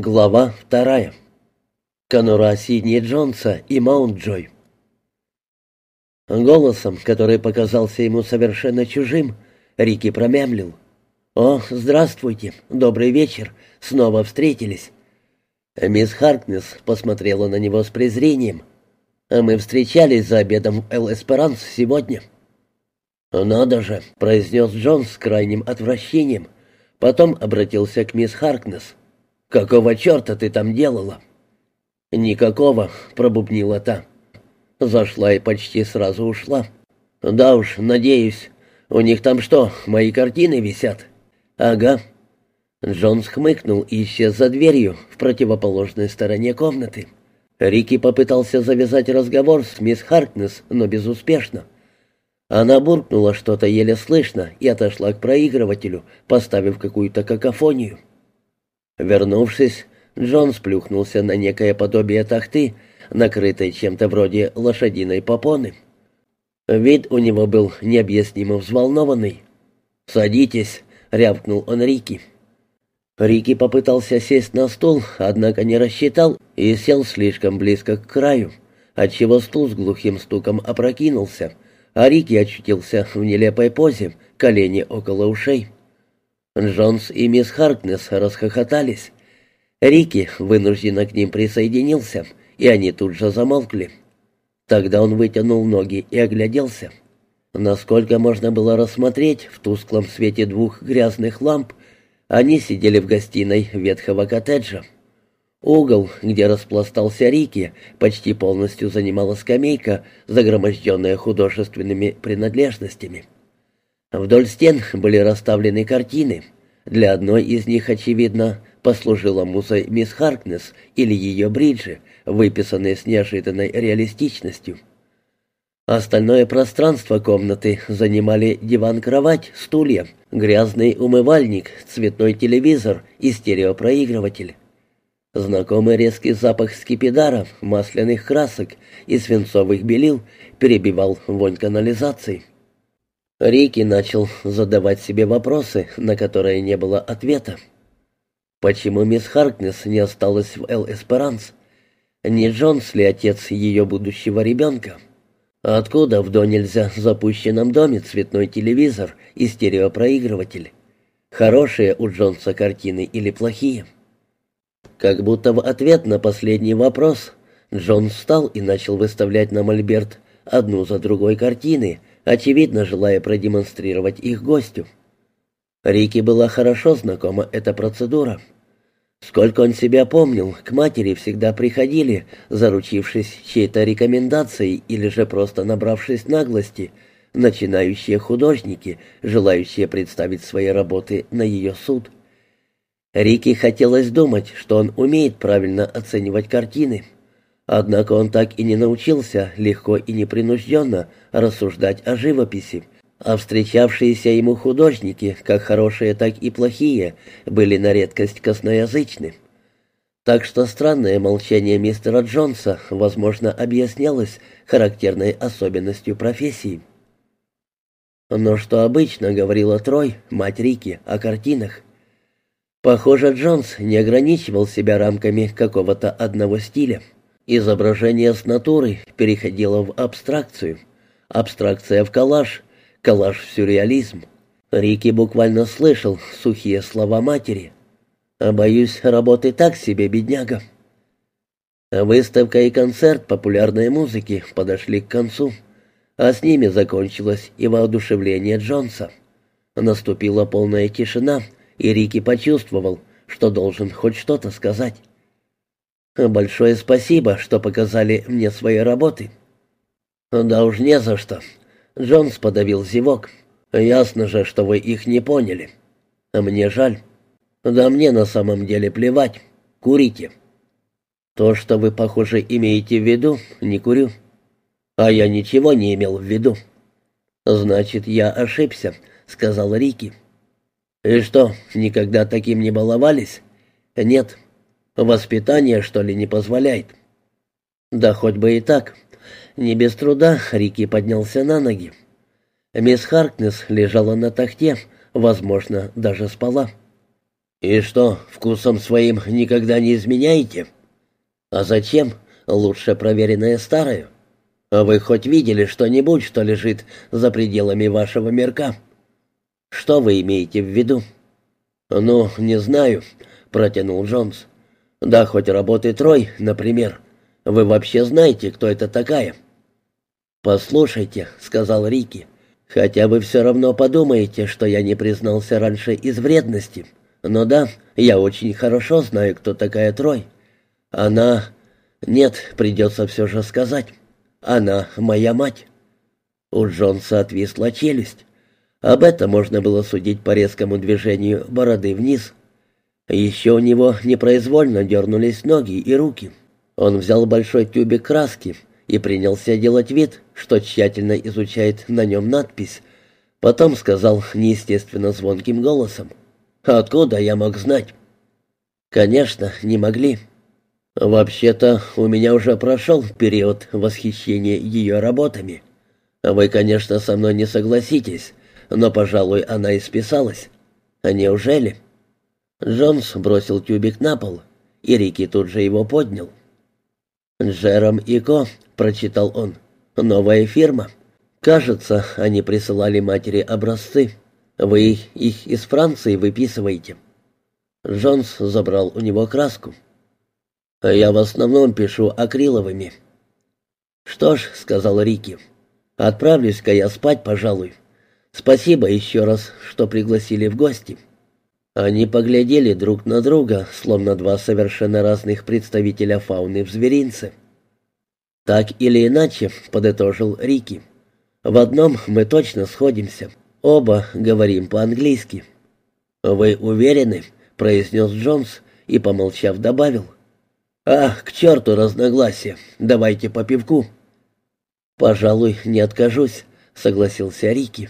Глава вторая. Конура Сидни Джонса и Маунт-Джой. Голосом, который показался ему совершенно чужим, Рики промямлил. «О, здравствуйте, добрый вечер, снова встретились». Мисс Харкнес посмотрела на него с презрением. «Мы встречались за обедом в Эл-Эсперанс сегодня». «Надо же», — произнес Джонс с крайним отвращением. Потом обратился к мисс Харкнес. «Какого черта ты там делала?» «Никакого», — пробубнила та. Зашла и почти сразу ушла. «Да уж, надеюсь. У них там что, мои картины висят?» «Ага». Джонс хмыкнул и исчез за дверью в противоположной стороне комнаты. Рики попытался завязать разговор с мисс Харкнес, но безуспешно. Она буркнула что-то еле слышно и отошла к проигрывателю, поставив какую-то какофонию. Вернувшись, Джон сплюхнулся на некое подобие тахты, накрытой чем-то вроде лошадиной попоны. Вид у него был необъяснимо взволнованный. «Садитесь», — рявкнул он Рики. Рики попытался сесть на стул, однако не рассчитал и сел слишком близко к краю, отчего стул с глухим стуком опрокинулся, а Рики очутился в нелепой позе, колени около ушей. Джонс и мисс Харкнес расхохотались. Рики вынужденно к ним присоединился, и они тут же замолкли. Тогда он вытянул ноги и огляделся. Насколько можно было рассмотреть в тусклом свете двух грязных ламп, они сидели в гостиной ветхого коттеджа. Угол, где распластался Рики, почти полностью занимала скамейка, загроможденная художественными принадлежностями. Вдоль стен были расставлены картины. Для одной из них, очевидно, послужила музой мисс Харкнес или ее бриджи, выписанные с неожиданной реалистичностью. Остальное пространство комнаты занимали диван-кровать, стулья, грязный умывальник, цветной телевизор и стереопроигрыватель. Знакомый резкий запах скипидаров, масляных красок и свинцовых белил перебивал вонь канализации. Рики начал задавать себе вопросы, на которые не было ответа. Почему мисс Харкнес не осталась в Эл-Эсперанс? Не Джонс ли отец ее будущего ребенка? Откуда в до нельзя запущенном доме цветной телевизор и стереопроигрыватель? Хорошие у Джонса картины или плохие? Как будто в ответ на последний вопрос Джон встал и начал выставлять на мольберт одну за другой картины, очевидно желая продемонстрировать их гостю. Рике была хорошо знакома эта процедура. Сколько он себя помнил, к матери всегда приходили, заручившись чьей-то рекомендацией или же просто набравшись наглости, начинающие художники, желающие представить свои работы на ее суд. Рике хотелось думать, что он умеет правильно оценивать картины. Однако он так и не научился легко и непринужденно рассуждать о живописи, а встречавшиеся ему художники, как хорошие, так и плохие, были на редкость косноязычны. Так что странное молчание мистера Джонса, возможно, объяснялось характерной особенностью профессии. Но что обычно говорила Трой, мать Рики, о картинах? Похоже, Джонс не ограничивал себя рамками какого-то одного стиля. Изображение с натуры переходило в абстракцию. Абстракция в коллаж, коллаж в сюрреализм. Рики буквально слышал сухие слова матери. «А боюсь, работы так себе, бедняга». Выставка и концерт популярной музыки подошли к концу, а с ними закончилось и воодушевление Джонса. Наступила полная тишина, и Рики почувствовал, что должен хоть что-то сказать. Большое спасибо, что показали мне свои работы. Да уж не за что. Джонс подавил зевок. Ясно же, что вы их не поняли. Мне жаль. Да мне на самом деле плевать. Курите. То, что вы, похоже, имеете в виду, не курю. А я ничего не имел в виду. Значит, я ошибся, сказал Рики. И что, никогда таким не баловались? Нет. Воспитание, что ли, не позволяет? Да хоть бы и так. Не без труда Рики поднялся на ноги. Мисс Харкнес лежала на тахте, возможно, даже спала. «И что, вкусом своим никогда не изменяете?» «А зачем? Лучше проверенное старое. А вы хоть видели что-нибудь, что лежит за пределами вашего мирка?» «Что вы имеете в виду?» «Ну, не знаю», — протянул Джонс. «Да, хоть работы Трой, например. Вы вообще знаете, кто это такая?» «Послушайте», — сказал Рики, — «хотя вы все равно подумаете, что я не признался раньше из вредности. Но да, я очень хорошо знаю, кто такая Трой. Она... Нет, придется все же сказать. Она моя мать». У Джонса отвисла челюсть. Об этом можно было судить по резкому движению бороды вниз. Еще у него непроизвольно дернулись ноги и руки. Он взял большой тюбик краски и принялся делать вид, что тщательно изучает на нем надпись. Потом сказал неестественно звонким голосом. «Откуда я мог знать?» «Конечно, не могли. Вообще-то у меня уже прошел период восхищения ее работами. Вы, конечно, со мной не согласитесь, но, пожалуй, она и списалась. А неужели?» Джонс бросил тюбик на пол, и Рики тут же его поднял. «Джером и Ко», — прочитал он, — «новая фирма. Кажется, они присылали матери образцы. Вы их из Франции выписываете». Джонс забрал у него краску. «Я в основном пишу акриловыми». «Что ж», — сказал Рики, — «отправлюсь-ка я спать, пожалуй. Спасибо еще раз, что пригласили в гости». Они поглядели друг на друга, словно два совершенно разных представителя фауны в зверинце. «Так или иначе», — подытожил Рики, — «в одном мы точно сходимся. Оба говорим по-английски». «Вы уверены?» — произнес Джонс и, помолчав, добавил. «Ах, к черту разногласия! Давайте по пивку!» «Пожалуй, не откажусь», — согласился Рики.